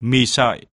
mì sợi.